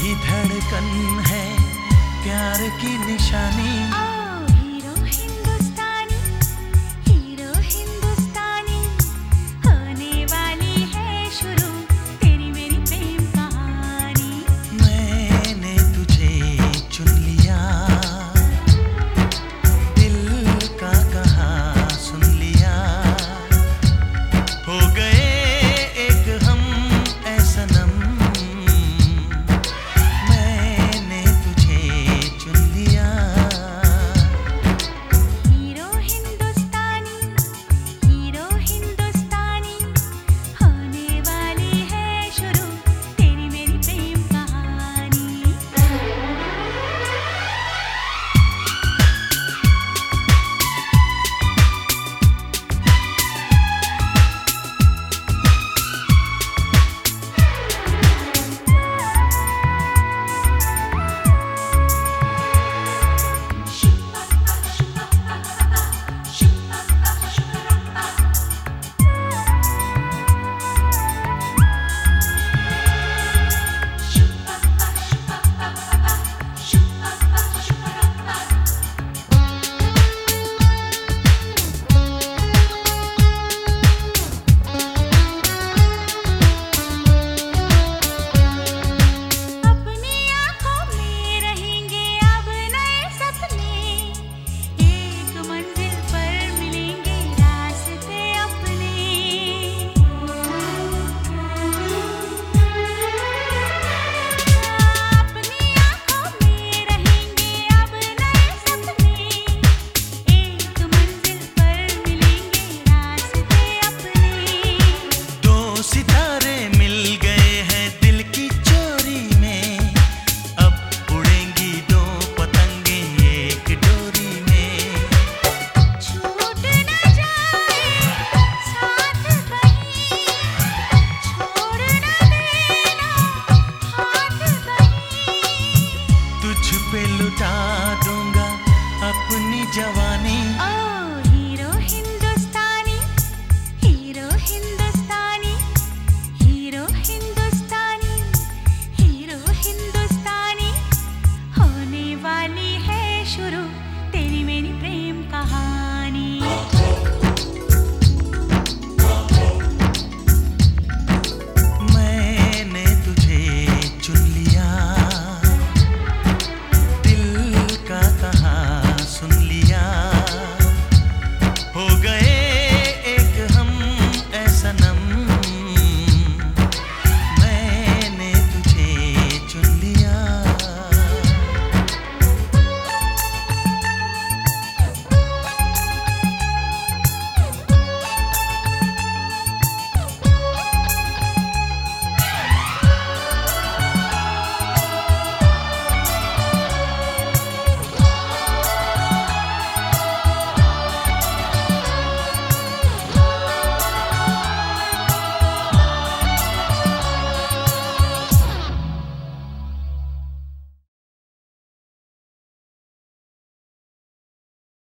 यही धड़कन है प्यार की निशानी।